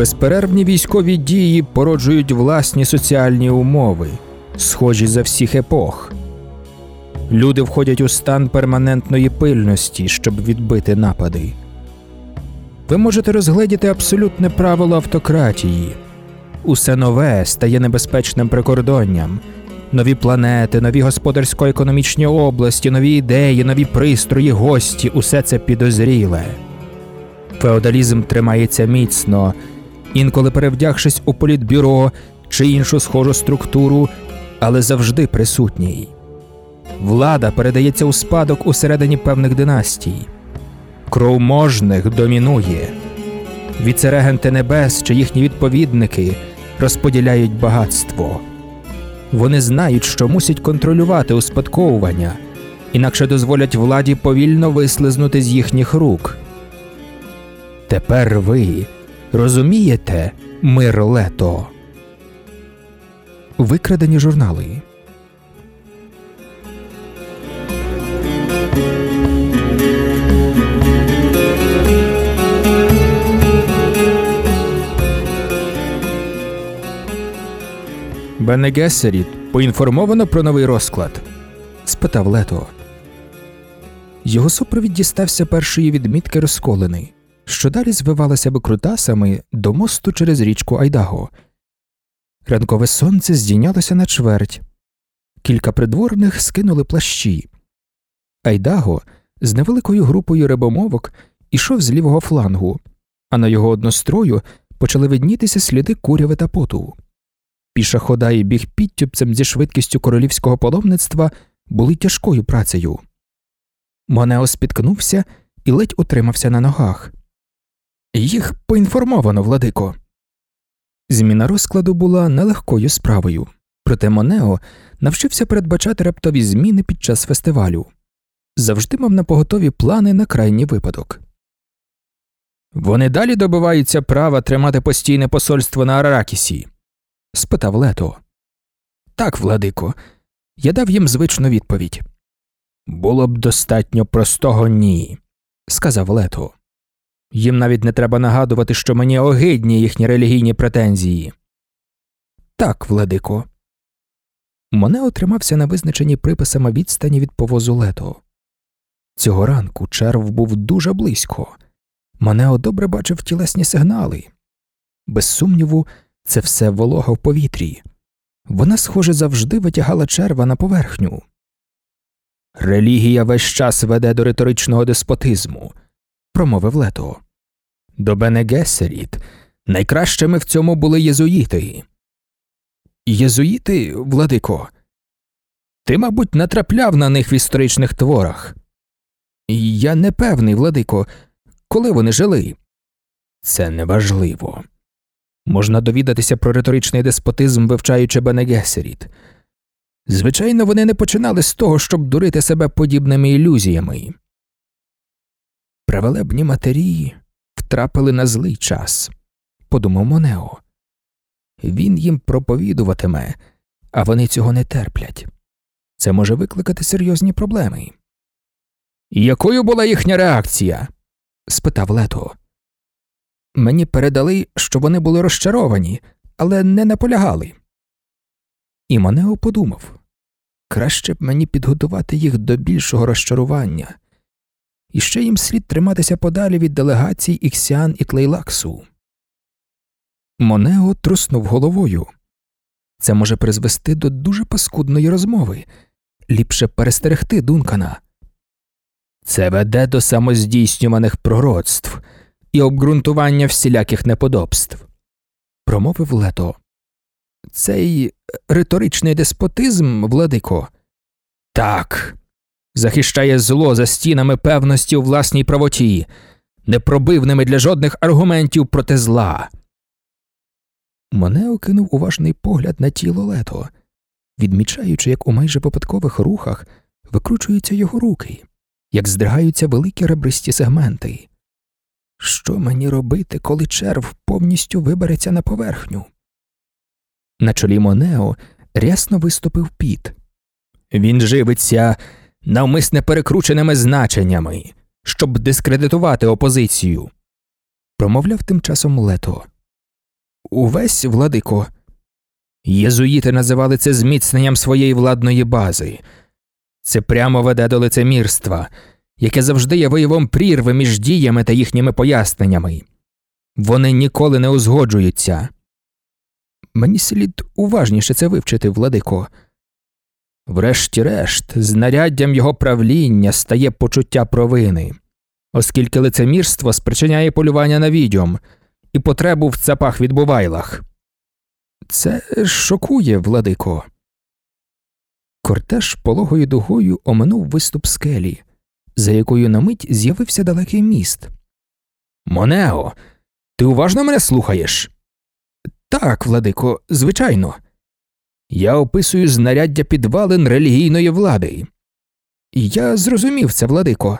Безперервні військові дії породжують власні соціальні умови, схожі за всіх епох. Люди входять у стан перманентної пильності, щоб відбити напади. Ви можете розгледіти абсолютне правило автократії. Усе нове стає небезпечним прикордонням. Нові планети, нові господарсько-економічні області, нові ідеї, нові пристрої, гості усе це підозріле. Феодалізм тримається міцно, інколи перевдягшись у політбюро чи іншу схожу структуру, але завжди присутній. Влада передається у спадок усередині певних династій. Кров можних домінує. Віцерегенти небес чи їхні відповідники розподіляють багатство. Вони знають, що мусять контролювати успадковування, інакше дозволять владі повільно вислизнути з їхніх рук. Тепер ви розумієте мир лето. Викрадені журнали. Бене Гессеріт поінформовано про новий розклад? спитав Лето. Його супровід дістався першої відмітки розколини, що далі звивалася викрутасами до мосту через річку Айдаго. Ранкове сонце здійнялося на чверть. Кілька придворних скинули плащі. Айдаго з невеликою групою рибомовок ішов з лівого флангу, а на його однострою почали виднітися сліди куряви та поту. Піша хода і біг підтюпцем зі швидкістю королівського паломництва були тяжкою працею. Монео спіткнувся і ледь утримався на ногах. Їх поінформовано, владико. Зміна розкладу була нелегкою справою, проте Монео навчився передбачати раптові зміни під час фестивалю, завжди мав на поготові плани на крайній випадок. Вони далі добиваються права тримати постійне посольство на Араракісі? спитав Лето. Так, владико, я дав їм звичну відповідь. Було б достатньо простого ні, сказав Лето. Їм навіть не треба нагадувати, що мені огидні їхні релігійні претензії. Так, владико. Моне отримався на визначеній приписами відстані від повозу лето. Цього ранку черв був дуже близько. Манео добре бачив тілесні сигнали. Без сумніву, це все волога в повітрі. Вона, схоже, завжди витягала черва на поверхню. Релігія весь час веде до риторичного деспотизму, промовив лето. До Бене Гессеріт найкращими в цьому були єзуїти. Єзуїти, владико, ти, мабуть, натрапляв на них в історичних творах. Я не певний, владико, коли вони жили. Це неважливо. Можна довідатися про риторичний деспотизм, вивчаючи Бене Гессеріт. Звичайно, вони не починали з того, щоб дурити себе подібними ілюзіями. Правелебні матері втрапили на злий час, подумав Монео. Він їм проповідуватиме, а вони цього не терплять. Це може викликати серйозні проблеми. Якою була їхня реакція? спитав Лето. Мені передали, що вони були розчаровані, але не наполягали. І Монео подумав краще б мені підготувати їх до більшого розчарування, і ще їм слід триматися подалі від делегацій Іксіан і Тлейлаксу. Монео труснув головою. Це може призвести до дуже паскудної розмови, ліпше перестерегти Дункана. Це веде до самоздійснюваних пророцтв і обґрунтування всіляких неподобств, промовив лето. Цей риторичний деспотизм, владико, так, захищає зло за стінами певності у власній правоті, непробивними для жодних аргументів проти зла. Мене окинув уважний погляд на тіло лето, відмічаючи, як у майже випадкових рухах викручуються його руки, як здригаються великі ребристі сегменти. Що мені робити, коли черв повністю вибереться на поверхню? На чолі Монео рясно виступив піт. Він живиться навмисне перекрученими значеннями, щоб дискредитувати опозицію, промовляв тим часом лето. Увесь, владико. Єзуїти називали це зміцненням своєї владної бази. Це прямо веде до лицемірства, яке завжди є виявом прірви між діями та їхніми поясненнями. Вони ніколи не узгоджуються. Мені слід уважніше це вивчити, владико. Врешті-решт, знаряддям його правління стає почуття провини, оскільки лицемірство спричиняє полювання на відьом і потребу в цапах відбувайлах. Це шокує, владико. Кортеж пологою дугою оминув виступ скелі, за якою на мить з'явився далекий міст. Монео, ти уважно мене слухаєш? Так, владико, звичайно. Я описую знаряддя підвалин релігійної влади. Я зрозумів це, владико.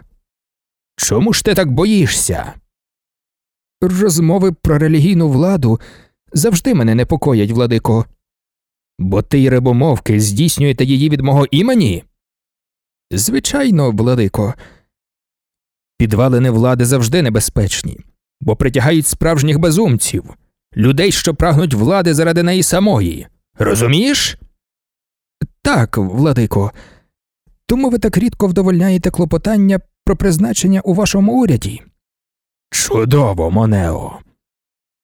Чому ж ти так боїшся? Розмови про релігійну владу завжди мене непокоять, владико. Бо ти й рибомовки здійснюєте її від мого імені? Звичайно, владико. Підвалини влади завжди небезпечні, бо притягають справжніх безумців, людей, що прагнуть влади заради неї самої. Розумієш? Так, владико. Тому ви так рідко вдовольняєте клопотання про призначення у вашому уряді. Чудово, Монео.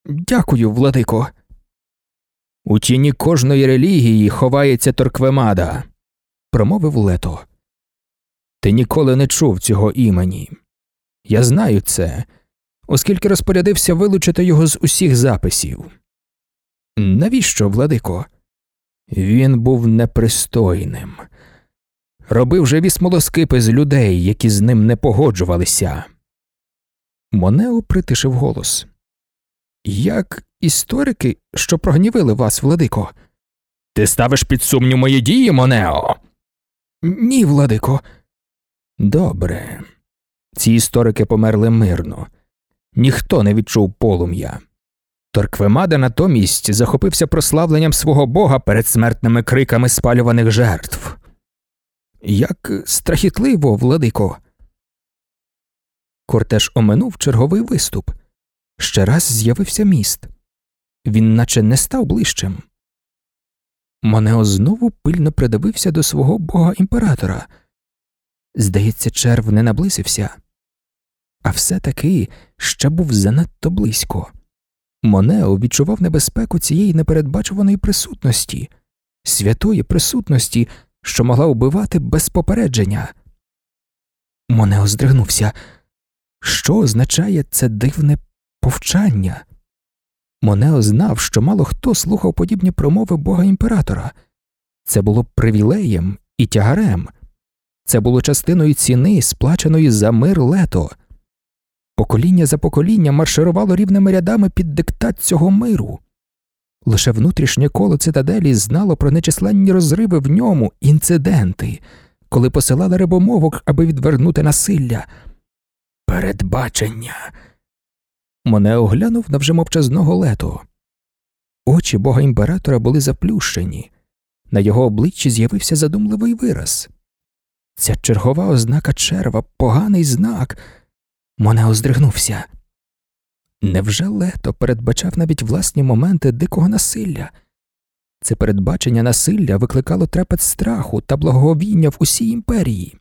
Дякую, владико. У тіні кожної релігії ховається торквемада, промовив лето. Ти ніколи не чув цього імені. Я знаю це, оскільки розпорядився вилучити його з усіх записів. Навіщо, владико? Він був непристойним, робив живі смолоскипи з людей, які з ним не погоджувалися. Монео притишив голос. Як історики, що прогнівили вас, владико? Ти ставиш під сумнів мої дії, Монео? Ні, владико. Добре. Ці історики померли мирно. Ніхто не відчув полум'я. Торквемада натомість захопився прославленням свого бога перед смертними криками спалюваних жертв. Як страхітливо, владико. Кортеж оминув черговий виступ. Ще раз з'явився міст. Він наче не став ближчим. Монео знову пильно придивився до свого бога імператора. Здається, черв не наблизився, а все таки ще був занадто близько. Монео відчував небезпеку цієї непередбачуваної присутності, святої присутності, що могла вбивати без попередження. Монео здригнувся. Що означає це дивне повчання? Монео знав, що мало хто слухав подібні промови бога імператора. Це було привілеєм і тягарем, це було частиною ціни, сплаченої за мир лето. Покоління за поколінням марширувало рівними рядами під диктат цього миру. Лише внутрішнє коло цитаделі знало про нечисленні розриви в ньому інциденти, коли посилали рибомовок, аби відвернути насилля. Передбачення. Моне оглянув на вже мовчазного лето. Очі бога імператора були заплющені, на його обличчі з'явився задумливий вираз. Ця чергова ознака черва, поганий знак. Моне оздригнувся. Невже лето передбачав навіть власні моменти дикого насилля? Це передбачення насилля викликало трепет страху та благовіння в усій імперії.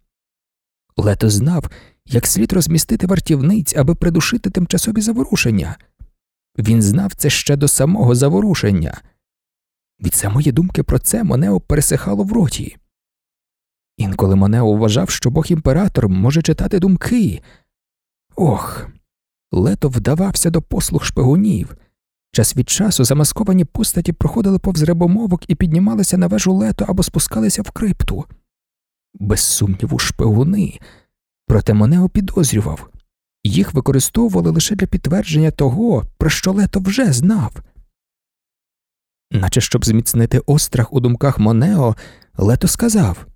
Лето знав, як слід розмістити вартівниць, аби придушити тимчасові заворушення. Він знав це ще до самого заворушення. Від самої думки про це Монео пересихало в роті. Інколи Монео вважав, що бог імператор може читати думки. Ох, лето вдавався до послуг шпигунів. Час від часу замасковані постаті проходили повз рибомовок і піднімалися на вежу лето або спускалися в крипту. Без сумніву, шпигуни. Проте Монео підозрював їх використовували лише для підтвердження того, про що лето вже знав. Наче щоб зміцнити острах у думках Монео, лето сказав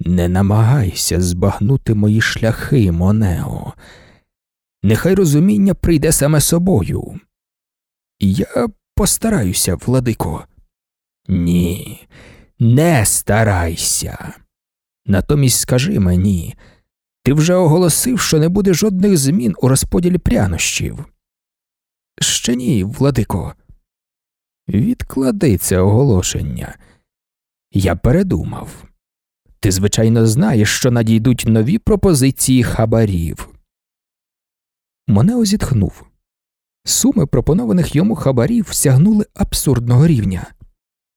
Не намагайся збагнути мої шляхи, Монео. Нехай розуміння прийде саме собою. Я постараюся, владико. Ні, не старайся. Натомість скажи мені, ти вже оголосив, що не буде жодних змін у розподілі прянощів. Ще ні, владико. Відклади це оголошення. Я передумав. Ти, звичайно, знаєш, що надійдуть нові пропозиції хабарів. Монео зітхнув. Суми пропонованих йому хабарів сягнули абсурдного рівня.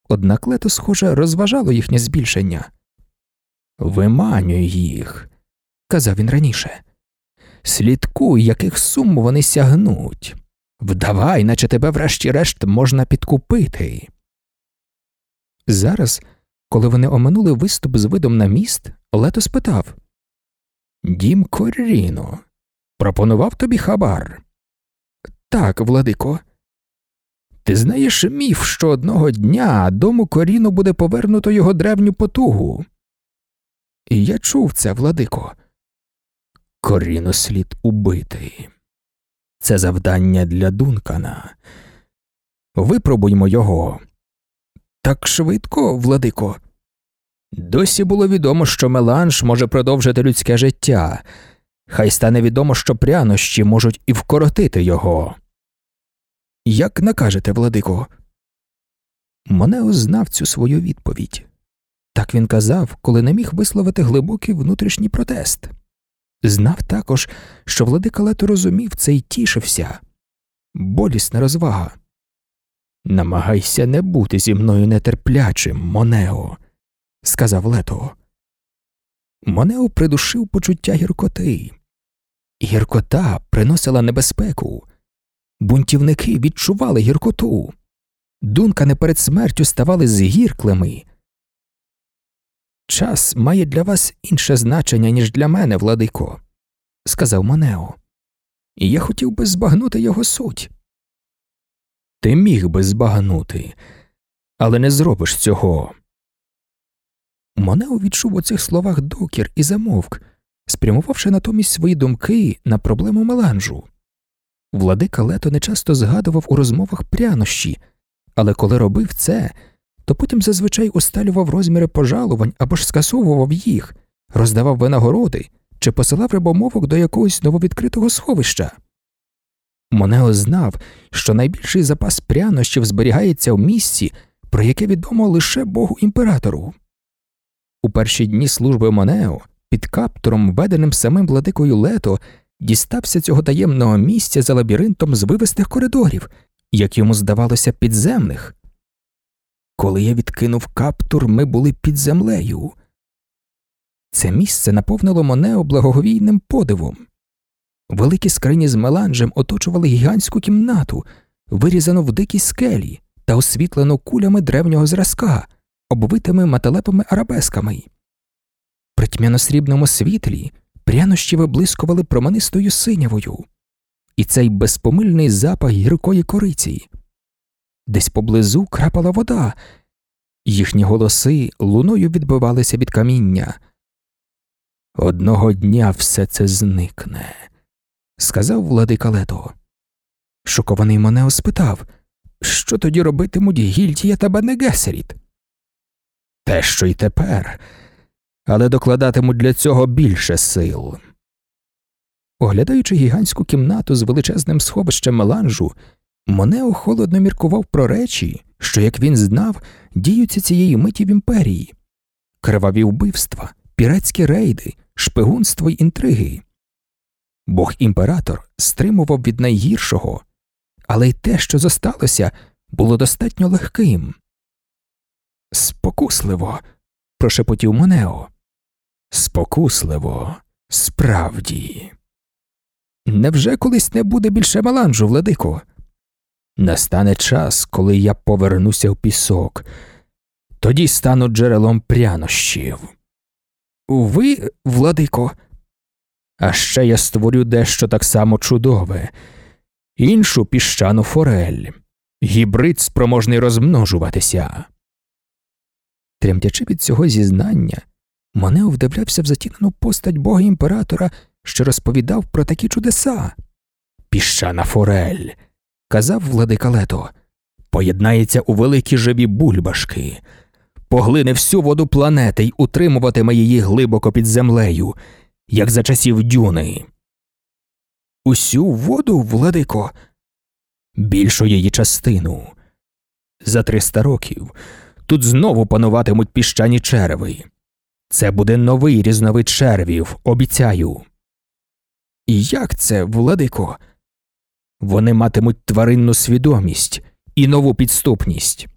Однак лето, схоже, розважало їхнє збільшення. Виманюй їх, казав він раніше. Слідкуй, яких сум вони сягнуть. Вдавай, наче тебе врешті-решт можна підкупити. Зараз, коли вони оминули виступ з видом на міст, Лето спитав Дім Корріно, пропонував тобі хабар. Так, владико. Ти знаєш міф, що одного дня дому Коріно буде повернуто його древню потугу. І я чув це, владико. Коріно слід убити. Це завдання для Дункана. Випробуймо його. Так швидко, владико. Досі було відомо, що меланж може продовжити людське життя, хай стане відомо, що прянощі можуть і вкоротити його. Як накажете, владико? Монео знав цю свою відповідь. Так він казав, коли не міг висловити глибокий внутрішній протест. Знав також, що владика Лето розумів це й тішився. Болісна розвага. Намагайся не бути зі мною нетерплячим, Монео, сказав Лето. Монео придушив почуття гіркоти. Гіркота приносила небезпеку. Бунтівники відчували гіркоту. Дункани перед смертю ставали згірклими. Час має для вас інше значення, ніж для мене, владико, сказав Монео, і я хотів би збагнути його суть. Ти міг би збагнути, але не зробиш цього. Монео відчув у цих словах докір і замовк, спрямувавши натомість свої думки на проблему меланжу. Владика Лето нечасто згадував у розмовах прянощі, але коли робив це, то потім зазвичай усталював розміри пожалувань або ж скасовував їх, роздавав винагороди чи посилав рибомовок до якогось нововідкритого сховища. Монео знав, що найбільший запас прянощів зберігається в місці, про яке відомо лише Богу імператору. У перші дні служби Монео під каптуром, веденим самим владикою Лето, дістався цього таємного місця за лабіринтом звивистих коридорів, як йому здавалося, підземних. Коли я відкинув каптур, ми були під землею. Це місце наповнило Монео благоговійним подивом. Великі скрині з меланжем оточували гігантську кімнату, вирізану в дикій скелі та освітлену кулями древнього зразка, обвитими металепими арабесками. При тьмяно-срібному світлі прянощі виблискували променистою синявою, і цей безпомильний запах гіркої кориці. Десь поблизу крапала вода, їхні голоси луною відбивалися від каміння. Одного дня все це зникне, сказав владика Лето. Шокований Монео спитав, що тоді робитимуть Гільтія та Бенегесеріт? Те, що й тепер, але докладатимуть для цього більше сил. Оглядаючи гігантську кімнату з величезним сховищем меланжу, Монео холодно міркував про речі, що, як він знав, діються цієї миті в імперії криваві вбивства, піратські рейди, шпигунство й інтриги. Бог імператор стримував від найгіршого, але й те, що зосталося, було достатньо легким. Спокусливо, прошепотів Монео. Спокусливо, справді. Невже колись не буде більше маланжу, владико? Настане час, коли я повернуся в пісок, тоді стану джерелом прянощів. Ви, владико, а ще я створю дещо так само чудове, іншу піщану форель, гібрид спроможний розмножуватися. Тремтячи від цього зізнання, Монео вдивлявся в затінену постать бога імператора, що розповідав про такі чудеса. Піщана форель, казав владика Лето, поєднається у великі живі бульбашки, поглине всю воду планети й утримуватиме її глибоко під землею, як за часів дюни. Усю воду, владико, більшу її частину. За триста років тут знову пануватимуть піщані черви. Це буде новий різновид червів, обіцяю. І як це, владико? Вони матимуть тваринну свідомість і нову підступність.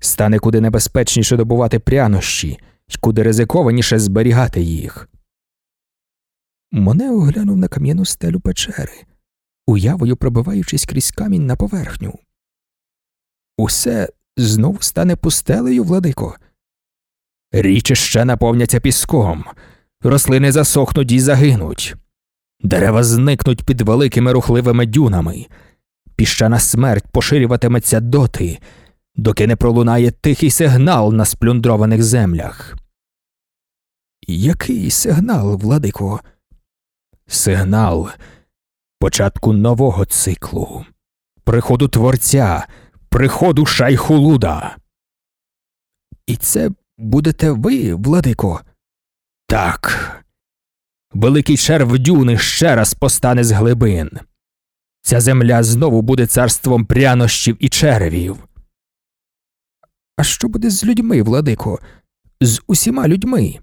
Стане куди небезпечніше добувати прянощі, куди ризикованіше зберігати їх. Моне оглянув на кам'яну стелю печери, уявою пробиваючись крізь камінь на поверхню. Усе знову стане пустелею, владико. Річі ще наповняться піском, рослини засохнуть і загинуть, дерева зникнуть під великими рухливими дюнами, піщана смерть поширюватиметься доти, доки не пролунає тихий сигнал на сплюндрованих землях. Який сигнал, владико? Сигнал початку нового циклу, приходу творця, приходу шайхулуда. І це будете ви, владико? Так. Великий черв дюни ще раз постане з глибин. Ця земля знову буде царством прянощів і черевів. А що буде з людьми, владико? З усіма людьми?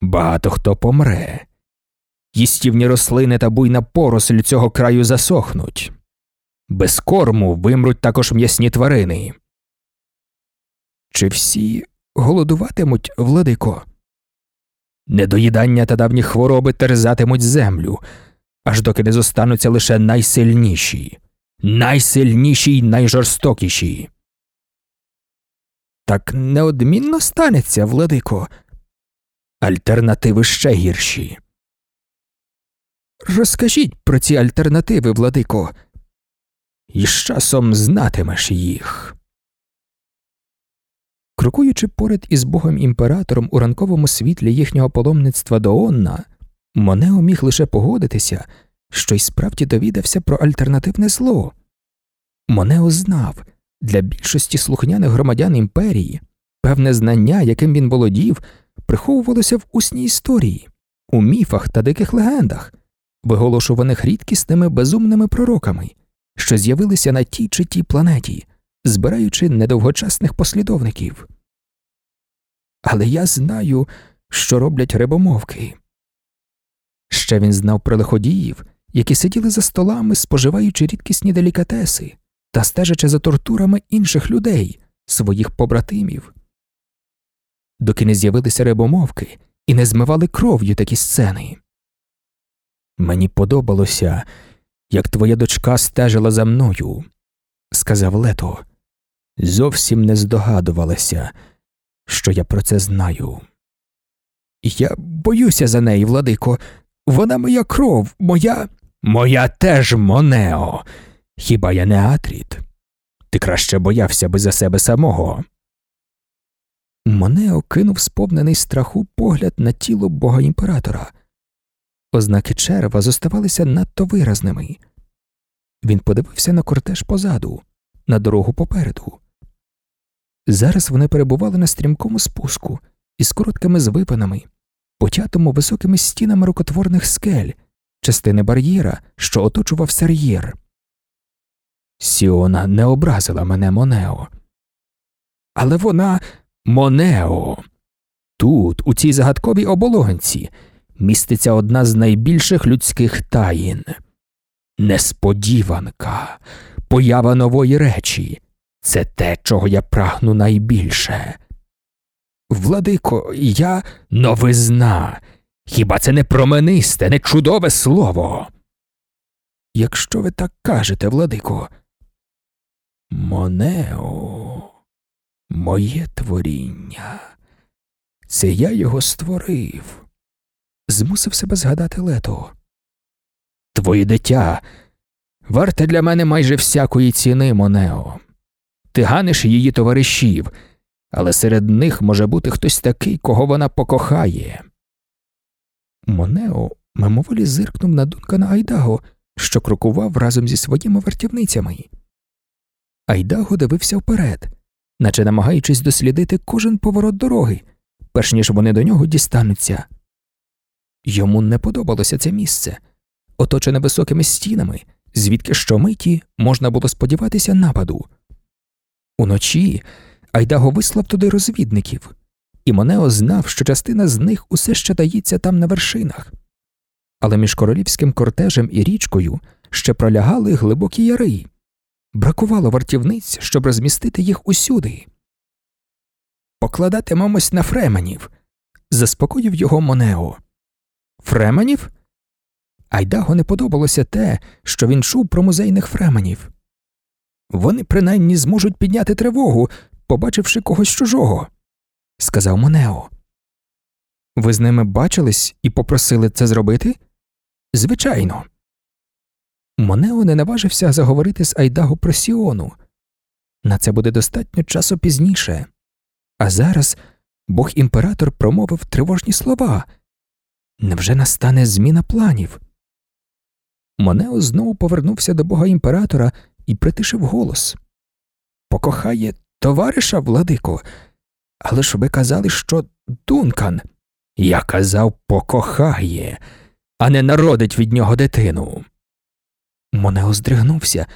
Багато хто помре. Їстівні рослини та буйна поросль цього краю засохнуть. Без корму вимруть також м'ясні тварини. Чи всі голодуватимуть, владико? Недоїдання та давні хвороби терзатимуть землю, аж доки не зостануться лише найсильніші, найсильніші й найжорстокіші. Так неодмінно станеться, владико. Альтернативи ще гірші. Розкажіть про ці альтернативи, владико, і з часом знатимеш їх. Крокуючи поряд із богом імператором у ранковому світлі їхнього паломництва до Онна, Монео міг лише погодитися, що й справді довідався про альтернативне зло. Монео знав, для більшості слухняних громадян імперії певне знання, яким він володів, приховувалося в усній історії, у міфах та диких легендах, виголошуваних рідкісними безумними пророками, що з'явилися на тій чи тій планеті, збираючи недовгочасних послідовників. Але я знаю, що роблять рибомовки. Ще він знав про лиходіїв, які сиділи за столами, споживаючи рідкісні делікатеси та стежачи за тортурами інших людей, своїх побратимів. Доки не з'явилися рибомовки і не змивали кров'ю такі сцени. Мені подобалося, як твоя дочка стежила за мною, сказав Лето. Зовсім не здогадувалася, що я про це знаю. Я боюся за неї, владико. Вона моя кров, моя. Моя теж Монео. Хіба я не Атріт? Ти краще боявся би за себе самого. Монео кинув сповнений страху погляд на тіло бога імператора. Ознаки черва зоставалися надто виразними. Він подивився на кортеж позаду, на дорогу попереду. Зараз вони перебували на стрімкому спуску із короткими звипинами, потятому високими стінами рукотворних скель, частини бар'єра, що оточував сер'єр. Сіона не образила мене Монео. Але вона Монео. Тут, у цій загадковій оболонці, міститься одна з найбільших людських таїн несподіванка, поява нової речі. Це те, чого я прагну найбільше. Владико, я новизна. Хіба це не променисте, не чудове слово? Якщо ви так кажете, владико. Монео, моє творіння. Це я його створив. Змусив себе згадати лето. Твоє дитя варте для мене майже всякої ціни, Монео. Ти ганиш її товаришів, але серед них може бути хтось такий, кого вона покохає. Монео мимоволі зиркнув на Дункана Айдаго, що крокував разом зі своїми вартівницями. Айдаго дивився вперед, наче намагаючись дослідити кожен поворот дороги, перш ніж вони до нього дістануться. Йому не подобалося це місце, оточене високими стінами, звідки щомиті можна було сподіватися нападу. Уночі Айдаго вислав туди розвідників, і Монео знав, що частина з них усе ще таїться там на вершинах. Але між королівським кортежем і річкою ще пролягали глибокі яри. Бракувало вартівниць, щоб розмістити їх усюди. Покладатимемось на фременів, заспокоїв його Монео. Фременів? Айдаго не подобалося те, що він чув про музейних фременів. Вони принаймні зможуть підняти тривогу, побачивши когось чужого, сказав Монео. Ви з ними бачились і попросили це зробити? Звичайно. Монео не наважився заговорити з Айдаго про Сіону. На це буде достатньо часу пізніше. А зараз бог імператор промовив тривожні слова. Невже настане зміна планів? Монео знову повернувся до бога імператора і притишив голос. Покохає товариша, владико, але ж ви казали, що Дункан. Я казав, покохає, а не народить від нього дитину. Монео здригнувся,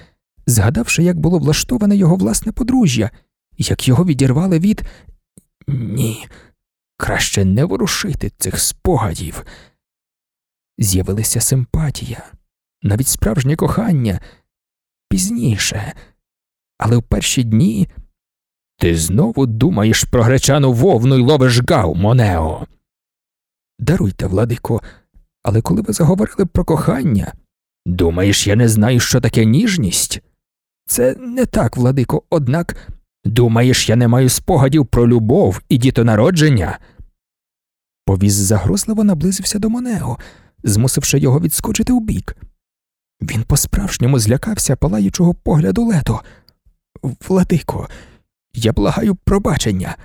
згадавши, як було влаштоване його власне подружжя, як його відірвали від. Ні, краще не ворушити цих спогадів. З'явилася симпатія, навіть справжнє кохання пізніше, але в перші дні ти знову думаєш про гречану вовну й ловиш гав, Монео. Даруйте, владико, але коли ви заговорили про кохання, думаєш, я не знаю, що таке ніжність? Це не так, владико, однак думаєш, я не маю спогадів про любов і дітонародження? Повіз загрозливо наблизився до Монео, змусивши його відскочити убік. Він по справжньому злякався палаючого погляду лето. Владико, я благаю пробачення.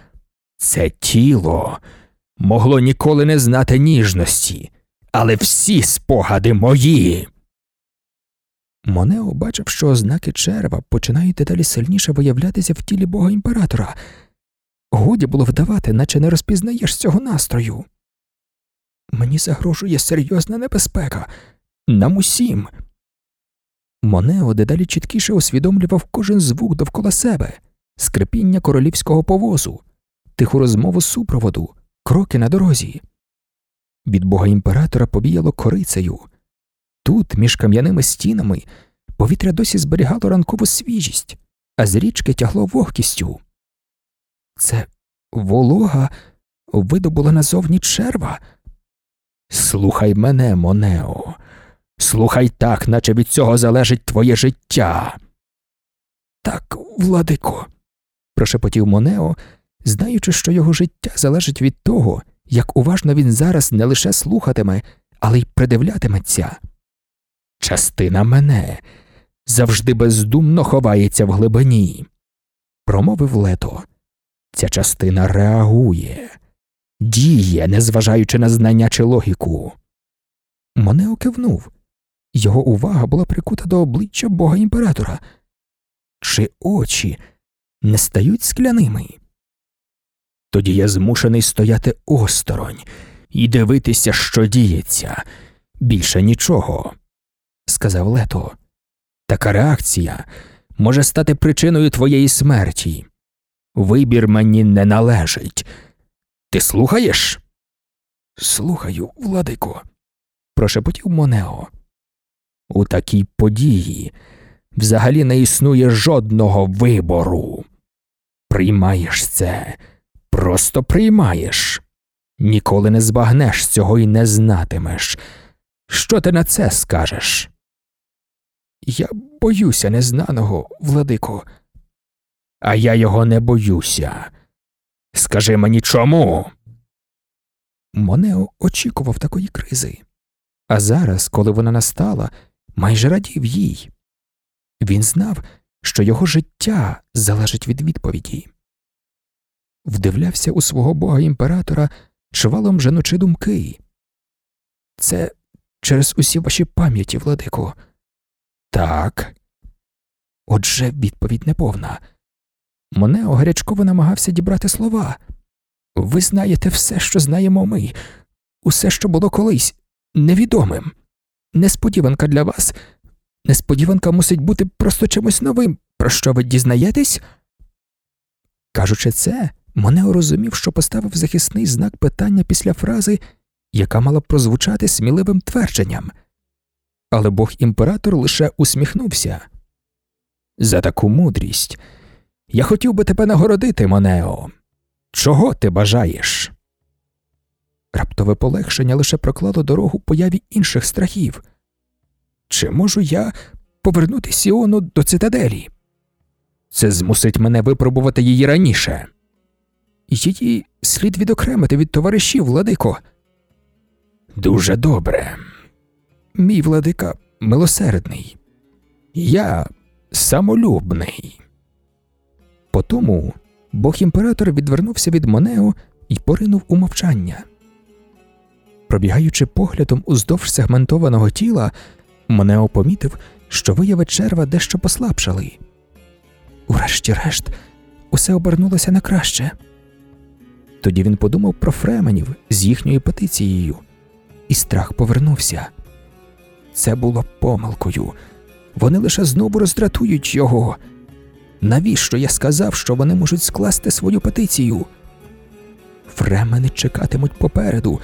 Це тіло могло ніколи не знати ніжності, але всі спогади мої. Монео бачив, що ознаки черва починають дедалі сильніше виявлятися в тілі бога імператора. Годі було вдавати, наче не розпізнаєш цього настрою. Мені загрожує серйозна небезпека. Нам усім. Монео дедалі чіткіше усвідомлював кожен звук довкола себе скрипіння королівського повозу, тиху розмову супроводу, кроки на дорозі. Від бога імператора повіяло корицею. Тут, між кам'яними стінами, повітря досі зберігало ранкову свіжість, а з річки тягло вогкістю. Це волога видобула назовні черва. Слухай мене, Монео, слухай так, наче від цього залежить твоє життя. Так, владико, прошепотів Монео, знаючи, що його життя залежить від того, як уважно він зараз не лише слухатиме, але й придивлятиметься. Частина мене завжди бездумно ховається в глибині, промовив лето. Ця частина реагує, діє, незважаючи на знання чи логіку. Монео кивнув. Його увага була прикута до обличчя бога імператора. Чи очі не стають скляними? Тоді я змушений стояти осторонь і дивитися, що діється. Більше нічого, сказав Лето. Така реакція може стати причиною твоєї смерті. Вибір мені не належить. Ти слухаєш? Слухаю, владико, прошепотів Монео. У такій події взагалі не існує жодного вибору. Приймаєш це, просто приймаєш. Ніколи не збагнеш цього і не знатимеш. Що ти на це скажеш? Я боюся незнаного, владико. А я його не боюся. Скажи мені чому? Монео очікував такої кризи, а зараз, коли вона настала, майже радів їй. Він знав, що його життя залежить від відповіді. Вдивлявся у свого бога імператора чвалом женучи думки. Це через усі ваші пам'яті, владико. Так. Отже, відповідь неповна. Монео гарячково намагався дібрати слова. Ви знаєте все, що знаємо ми, усе, що було колись, невідомим. Несподіванка для вас. Несподіванка мусить бути просто чимось новим, про що ви дізнаєтесь? Кажучи це, Монео розумів, що поставив захисний знак питання після фрази, яка мала прозвучати сміливим твердженням. Але бог імператор лише усміхнувся. За таку мудрість я хотів би тебе нагородити, Монео. Чого ти бажаєш? Раптове полегшення лише проклало дорогу появі інших страхів. Чи можу я повернути Сіону до цитаделі? Це змусить мене випробувати її раніше. Її слід відокремити від товаришів, владико. Дуже добре. Мій владика милосердний. Я самолюбний. Потому бог імператор відвернувся від Монео і поринув у мовчання. Пробігаючи поглядом уздовж сегментованого тіла, Монео помітив, що вияви черва дещо послабшали. Урешті-решт, усе обернулося на краще. Тоді він подумав про фременів з їхньою петицією, і страх повернувся. Це було помилкою. Вони лише знову роздратують його. Навіщо я сказав, що вони можуть скласти свою петицію? Фремени чекатимуть попереду,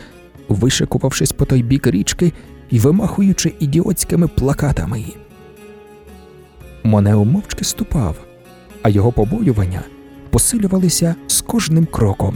вишикувавшись по той бік річки і вимахуючи ідіотськими плакатами. Монео мовчки ступав, а його побоювання посилювалися з кожним кроком.